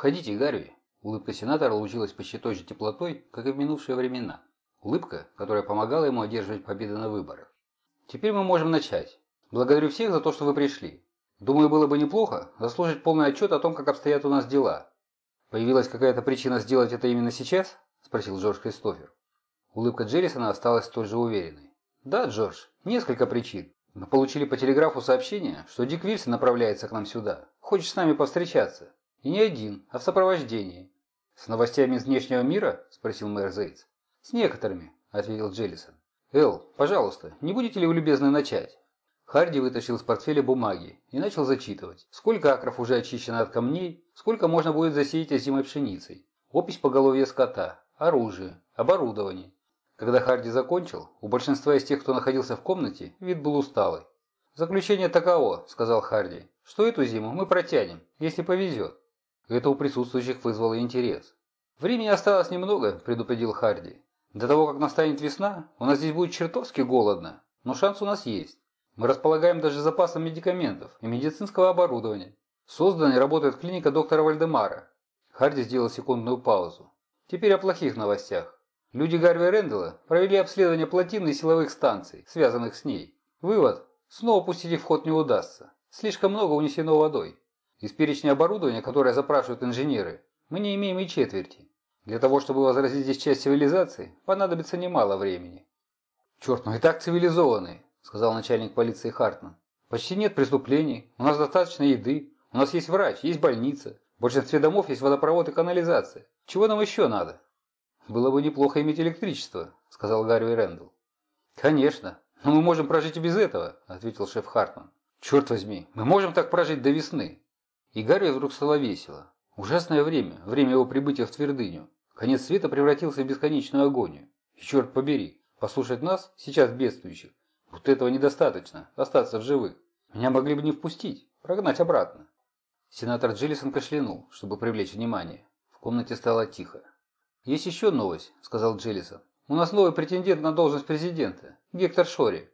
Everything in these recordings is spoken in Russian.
«Входите, Гарви». Улыбка сенатора лучилась почти той же теплотой, как и в минувшие времена. Улыбка, которая помогала ему одерживать победы на выборах. «Теперь мы можем начать. Благодарю всех за то, что вы пришли. Думаю, было бы неплохо заслужить полный отчет о том, как обстоят у нас дела. Появилась какая-то причина сделать это именно сейчас? Спросил Джордж Кристофер. Улыбка Джеррисона осталась столь же уверенной. Да, Джордж, несколько причин. Мы получили по телеграфу сообщение, что Дик Вильсон направляется к нам сюда. Хочет с нами повстречаться. И не один, а в сопровождении. С новостями из внешнего мира? Спросил мэр Зейтс. С некоторыми, ответил Джеллисон. Эл, пожалуйста, не будете ли вы любезны начать? Харди вытащил из портфеля бумаги и начал зачитывать, сколько акров уже очищено от камней, сколько можно будет засеять озимой пшеницей, опись поголовья скота, оружие, оборудование. Когда Харди закончил, у большинства из тех, кто находился в комнате, вид был усталый. «Заключение таково», – сказал Харди, – «что эту зиму мы протянем, если повезет». Это у присутствующих вызвало интерес. «Времени осталось немного», – предупредил Харди. «До того, как настанет весна, у нас здесь будет чертовски голодно, но шанс у нас есть. Мы располагаем даже запасом медикаментов и медицинского оборудования. Создана и работает клиника доктора Вальдемара. Харди сделал секундную паузу. Теперь о плохих новостях. Люди Гарви Рэндалла провели обследование плотин и силовых станций, связанных с ней. Вывод. Снова пустить в ход не удастся. Слишком много унесено водой. Из перечня оборудования, которое запрашивают инженеры, мы не имеем и четверти. Для того, чтобы возразить здесь часть цивилизации, понадобится немало времени. Черт, ну и так цивилизованные. – сказал начальник полиции Хартман. «Почти нет преступлений, у нас достаточно еды, у нас есть врач, есть больница, в большинстве домов есть водопровод и канализация. Чего нам еще надо?» «Было бы неплохо иметь электричество», – сказал Гарри Рэндалл. «Конечно, но мы можем прожить и без этого», – ответил шеф Хартман. «Черт возьми, мы можем так прожить до весны». И вдруг стало весело. Ужасное время, время его прибытия в твердыню. Конец света превратился в бесконечную агонию. И черт побери, послушать нас, сейчас бедствующих, вот этого недостаточно, остаться в живых. Меня могли бы не впустить, прогнать обратно. Сенатор Джиллисон кашлянул, чтобы привлечь внимание. В комнате стало тихо. «Есть еще новость», – сказал Джиллисон. «У нас новый претендент на должность президента, Гектор Шори».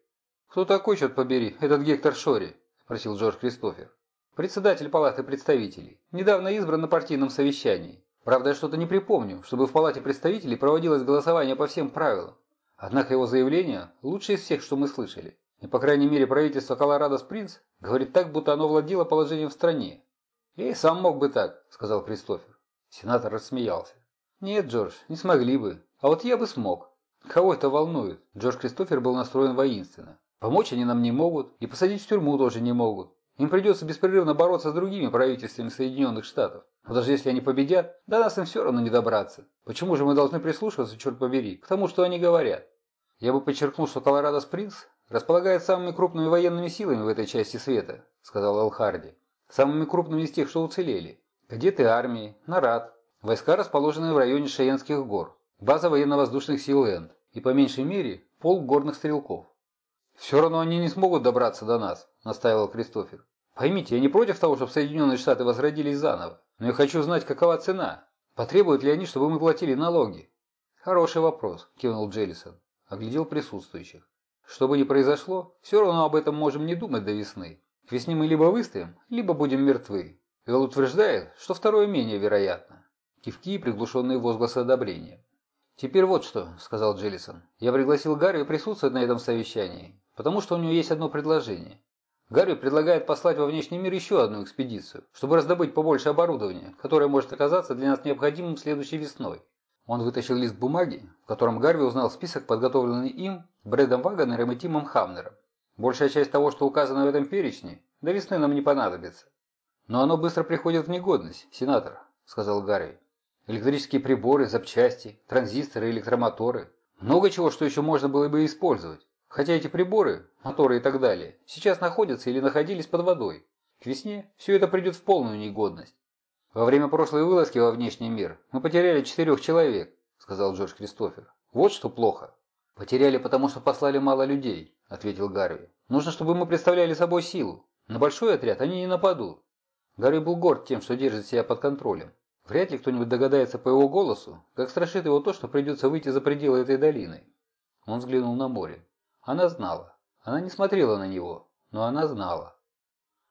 «Кто такой, черт побери, этот Гектор Шори?» – спросил Джордж Кристофер. «Председатель палаты представителей. Недавно избран на партийном совещании. Правда, я что-то не припомню, чтобы в палате представителей проводилось голосование по всем правилам. Однако его заявление лучшее из всех, что мы слышали. И, по крайней мере, правительство Колорадо-Спрингс говорит так, будто оно владело положением в стране. «И сам мог бы так», – сказал Кристофер. Сенатор рассмеялся. «Нет, Джордж, не смогли бы. А вот я бы смог. Кого это волнует?» Джордж Кристофер был настроен воинственно. «Помочь они нам не могут, и посадить в тюрьму тоже не могут. Им придется беспрерывно бороться с другими правительствами Соединенных Штатов. Но даже если они победят, до нас им все равно не добраться. Почему же мы должны прислушиваться, черт побери, к тому, что они говорят? Я бы подчеркнул, что Колорадо-Спрингс располагает самыми крупными военными силами в этой части света, сказал Эл Харди. Самыми крупными из тех, что уцелели. Кадеты армии, нарад, войска, расположенные в районе Шаенских гор, база военно-воздушных сил Энд и, по меньшей мере, полк горных стрелков. «Все равно они не смогут добраться до нас», – настаивал Кристофер. «Поймите, я не против того, чтобы Соединенные Штаты возродились заново. Но я хочу знать, какова цена. Потребуют ли они, чтобы мы платили налоги? Хороший вопрос, кивнул Джеллисон. Оглядел присутствующих. Что бы ни произошло, все равно об этом можем не думать до весны. К весне мы либо выстоим, либо будем мертвы. Эл утверждает, что второе менее вероятно. Кивки и приглушенные возгласы одобрения. «Теперь вот что», – сказал Джеллисон. «Я пригласил Гарри присутствовать на этом совещании, потому что у него есть одно предложение. Гарри предлагает послать во внешний мир еще одну экспедицию, чтобы раздобыть побольше оборудования, которое может оказаться для нас необходимым следующей весной. Он вытащил лист бумаги, в котором Гарви узнал список, подготовленный им, Брэдом Вагонером и Тимом Хамнером. Большая часть того, что указано в этом перечне, до весны нам не понадобится. Но оно быстро приходит в негодность, сенатор, сказал Гарви. Электрические приборы, запчасти, транзисторы, электромоторы. Много чего, что еще можно было бы использовать. Хотя эти приборы, моторы и так далее, сейчас находятся или находились под водой. К весне все это придет в полную негодность. Во время прошлой вылазки во внешний мир мы потеряли четырех человек, сказал Джордж Кристофер. Вот что плохо. Потеряли, потому что послали мало людей, ответил Гарви. Нужно, чтобы мы представляли собой силу. На большой отряд они не нападут. Гарри был горд тем, что держит себя под контролем. Вряд ли кто-нибудь догадается по его голосу, как страшит его то, что придется выйти за пределы этой долины. Он взглянул на море. Она знала. Она не смотрела на него, но она знала.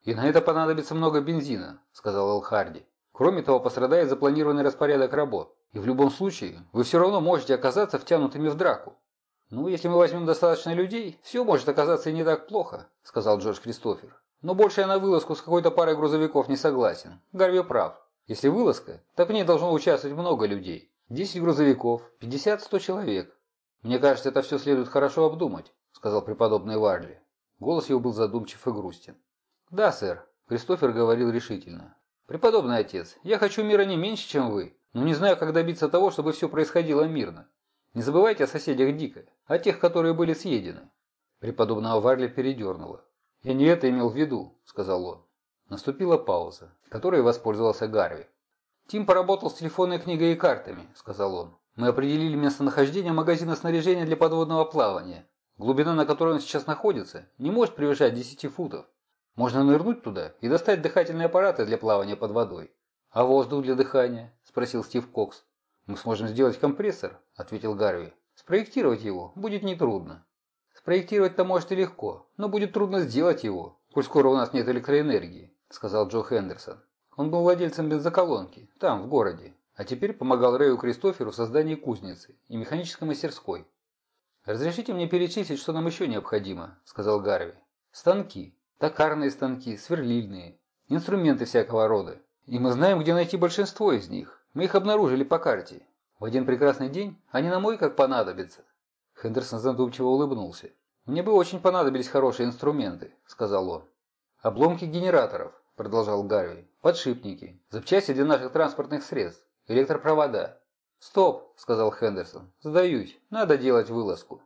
«И на это понадобится много бензина», – сказал Эл Харди. Кроме того, пострадает запланированный распорядок работ. И в любом случае, вы все равно можете оказаться втянутыми в драку. «Ну, если мы возьмем достаточно людей, все может оказаться и не так плохо», – сказал Джордж Кристофер. «Но больше я на вылазку с какой-то парой грузовиков не согласен. Гарви прав. Если вылазка, так в ней должно участвовать много людей. 10 грузовиков, 50-100 человек. Мне кажется, это все следует хорошо обдумать», – сказал преподобный Варли. Голос его был задумчив и грустен. «Да, сэр», – Кристофер говорил решительно. «Преподобный отец, я хочу мира не меньше, чем вы, но не знаю, как добиться того, чтобы все происходило мирно. Не забывайте о соседях Дика, о тех, которые были съедены». Преподобного Варли передернуло. «Я не это имел в виду», – сказал он. Наступила пауза, которой воспользовался Гарви. «Тим поработал с телефонной книгой и картами», – сказал он. «Мы определили местонахождение магазина снаряжения для подводного плавания. Глубина, на которой он сейчас находится, не может превышать 10 футов. Можно нырнуть туда и достать дыхательные аппараты для плавания под водой. А воздух для дыхания?» – спросил Стив Кокс. «Мы сможем сделать компрессор», – ответил Гарви. «Спроектировать его будет нетрудно». «Спроектировать-то может и легко, но будет трудно сделать его, коль скоро у нас нет электроэнергии», – сказал Джо Хендерсон. Он был владельцем бензоколонки, там, в городе, а теперь помогал Рэю Кристоферу в создании кузницы и механической мастерской. «Разрешите мне перечислить, что нам еще необходимо», – сказал Гарви. «Станки, токарные станки, сверлильные, инструменты всякого рода. И мы знаем, где найти большинство из них. Мы их обнаружили по карте. В один прекрасный день они на мой как понадобятся». Хендерсон задумчиво улыбнулся. «Мне бы очень понадобились хорошие инструменты», – сказал он. «Обломки генераторов», – продолжал Гарви. «Подшипники, запчасти для наших транспортных средств, электропровода». «Стоп», – сказал Хендерсон. «Сдаюсь. Надо делать вылазку».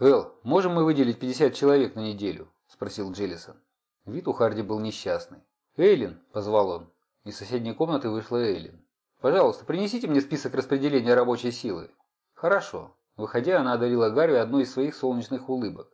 «Эл, можем мы выделить 50 человек на неделю?» – спросил Джеллисон. Вид у Харди был несчастный. «Эйлин», – позвал он. Из соседней комнаты вышла Эйлин. Пожалуйста, принесите мне список распределения рабочей силы. Хорошо. Выходя, она одарила Гарри одной из своих солнечных улыбок.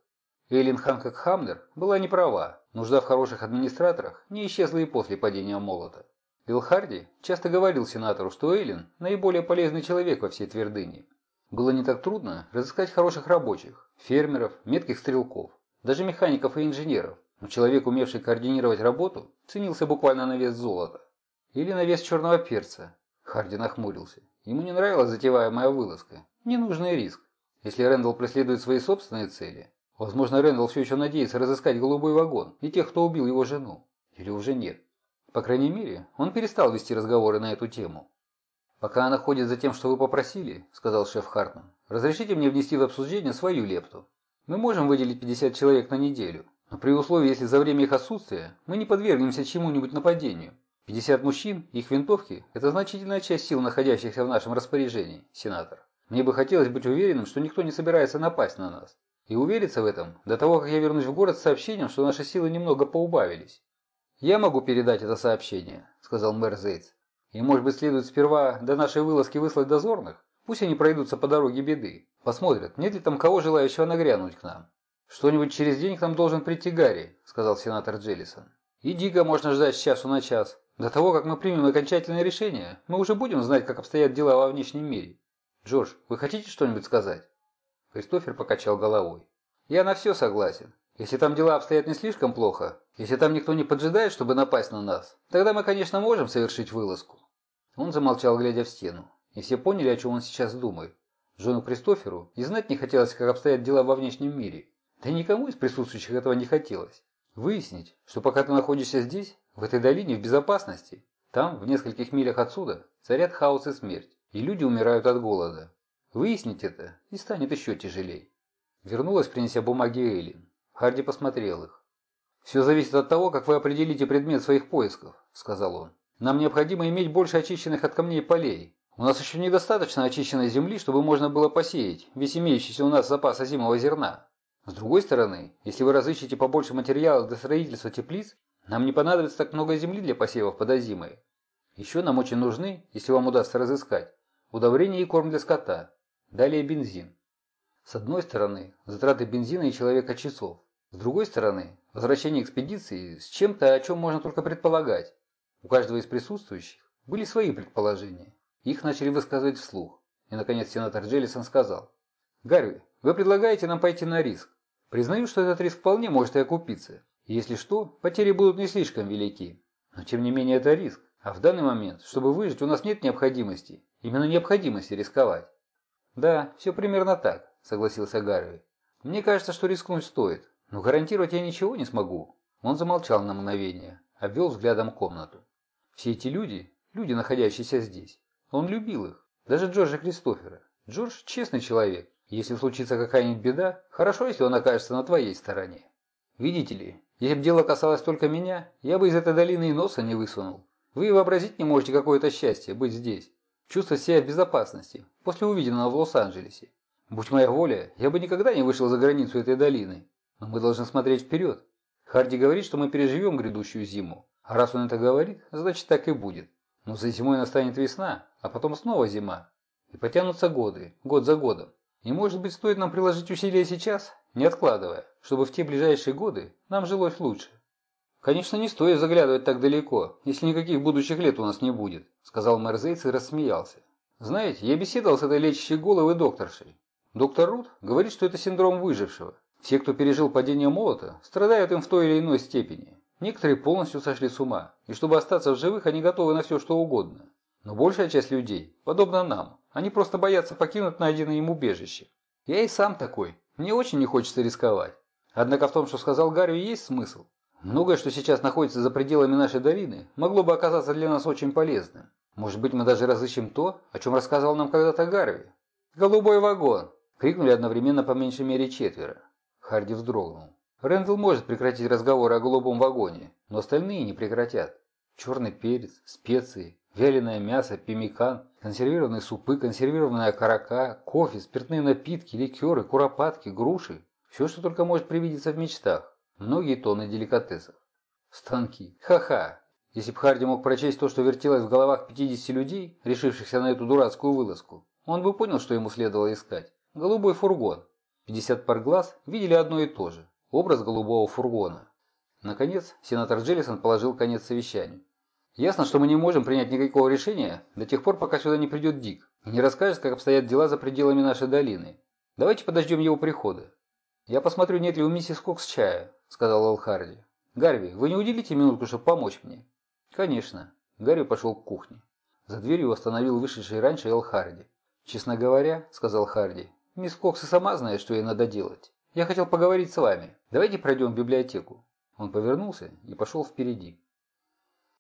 Эйлин Ханкок Хамнер была не права. Нужда в хороших администраторах не исчезла и после падения молота. Билл Харди часто говорил сенатору, что Эйлин – наиболее полезный человек во всей твердыне. Было не так трудно разыскать хороших рабочих, фермеров, метких стрелков, даже механиков и инженеров, но человек, умевший координировать работу, ценился буквально на вес золота. Или на вес черного перца, Харди нахмурился. Ему не нравилась затеваемая вылазка. Ненужный риск. Если Рэндалл преследует свои собственные цели, возможно, Рэндалл все еще надеется разыскать голубой вагон и тех, кто убил его жену. Или уже нет. По крайней мере, он перестал вести разговоры на эту тему. «Пока она ходит за тем, что вы попросили», – сказал шеф Хартман, – «разрешите мне внести в обсуждение свою лепту. Мы можем выделить 50 человек на неделю, но при условии, если за время их отсутствия мы не подвергнемся чему-нибудь нападению. 50 мужчин и их винтовки – это значительная часть сил, находящихся в нашем распоряжении, сенатор. Мне бы хотелось быть уверенным, что никто не собирается напасть на нас. И увериться в этом до того, как я вернусь в город с сообщением, что наши силы немного поубавились. «Я могу передать это сообщение», – сказал мэр Зейтс. «И, может быть, следует сперва до нашей вылазки выслать дозорных? Пусть они пройдутся по дороге беды. Посмотрят, нет ли там кого желающего нагрянуть к нам». «Что-нибудь через день к нам должен прийти Гарри», – сказал сенатор Джеллисон. «И Дига можно ждать с часу на час. До того, как мы примем окончательное решение, мы уже будем знать, как обстоят дела во внешнем мире. Джордж, вы хотите что-нибудь сказать? Кристофер покачал головой. Я на все согласен. Если там дела обстоят не слишком плохо, если там никто не поджидает, чтобы напасть на нас, тогда мы, конечно, можем совершить вылазку. Он замолчал, глядя в стену, и все поняли, о чем он сейчас думает. Джону Кристоферу и знать не хотелось, как обстоят дела во внешнем мире. Да и никому из присутствующих этого не хотелось. Выяснить, что пока ты находишься здесь, в этой долине в безопасности. Там, в нескольких милях отсюда, царят хаос и смерть, и люди умирают от голода. Выяснить это, и станет еще тяжелее. Вернулась, принеся бумаги Эйлин. Харди посмотрел их. «Все зависит от того, как вы определите предмет своих поисков», – сказал он. «Нам необходимо иметь больше очищенных от камней полей. У нас еще недостаточно очищенной земли, чтобы можно было посеять весь имеющийся у нас запас озимого зерна. С другой стороны, если вы разыщете побольше материалов для строительства теплиц, нам не понадобится так много земли для посевов под озимой. Еще нам очень нужны, если вам удастся разыскать, удобрения и корм для скота. Далее бензин. С одной стороны, затраты бензина и человека часов. С другой стороны, возвращение экспедиции с чем-то, о чем можно только предполагать. У каждого из присутствующих были свои предположения. Их начали высказывать вслух. И, наконец, сенатор Джеллисон сказал. «Гарви, вы предлагаете нам пойти на риск. Признаю, что этот риск вполне может и окупиться. Если что, потери будут не слишком велики. Но тем не менее это риск, А в данный момент, чтобы выжить, у нас нет необходимости, именно необходимости рисковать. Да, все примерно так, согласился Гарви. Мне кажется, что рискнуть стоит, но гарантировать я ничего не смогу. Он замолчал на мгновение, обвел взглядом комнату. Все эти люди, люди, находящиеся здесь, он любил их, даже Джорджа Кристофера. Джордж честный человек. Если случится какая-нибудь беда, хорошо, если он окажется на твоей стороне. Видите ли, если бы дело касалось только меня, я бы из этой долины и носа не высунул. Вы вообразить не можете какое-то счастье быть здесь. Чувствовать себя в безопасности после увиденного в Лос-Анджелесе. Будь моя воля, я бы никогда не вышел за границу этой долины. Но мы должны смотреть вперед. Харди говорит, что мы переживем грядущую зиму. А раз он это говорит, значит так и будет. Но за зимой настанет весна, а потом снова зима. И потянутся годы, год за годом. И может быть стоит нам приложить усилия сейчас, не откладывая, чтобы в те ближайшие годы нам жилось лучше. «Конечно, не стоит заглядывать так далеко, если никаких будущих лет у нас не будет», сказал мэр Зейц и рассмеялся. «Знаете, я беседовал с этой лечащей головой докторшей. Доктор Рут говорит, что это синдром выжившего. Все, кто пережил падение молота, страдают им в той или иной степени. Некоторые полностью сошли с ума, и чтобы остаться в живых, они готовы на все, что угодно. Но большая часть людей, подобно нам, они просто боятся покинуть найденное им убежище. Я и сам такой. Мне очень не хочется рисковать. Однако в том, что сказал Гарри, есть смысл. Многое, что сейчас находится за пределами нашей долины, могло бы оказаться для нас очень полезным. Может быть, мы даже разыщем то, о чем рассказал нам когда-то Гарви. «Голубой вагон!» – крикнули одновременно по меньшей мере четверо. Харди вздрогнул. Рэндалл может прекратить разговоры о голубом вагоне, но остальные не прекратят. Черный перец, специи, вяленое мясо, пемикан, консервированные супы, консервированная карака, кофе, спиртные напитки, ликеры, куропатки, груши. Все, что только может привидеться в мечтах. Многие тонны деликатесов. Станки. Ха-ха. Если б Харди мог прочесть то, что вертелось в головах 50 людей, решившихся на эту дурацкую вылазку, он бы понял, что ему следовало искать. Голубой фургон. 50 пар глаз видели одно и то же. Образ голубого фургона. Наконец, сенатор Джеллисон положил конец совещанию. Ясно, что мы не можем принять никакого решения до тех пор, пока сюда не придет Дик и не расскажет, как обстоят дела за пределами нашей долины. Давайте подождем его прихода. Я посмотрю, нет ли у миссис Кокс чая, сказал Эл Харди. «Гарви, вы не уделите минутку, чтобы помочь мне?» «Конечно». Гарви пошел к кухне. За дверью остановил вышедший раньше Эл Харди. «Честно говоря», — сказал Харди, — «мисс Кокс и сама знает, что ей надо делать. Я хотел поговорить с вами. Давайте пройдем в библиотеку». Он повернулся и пошел впереди.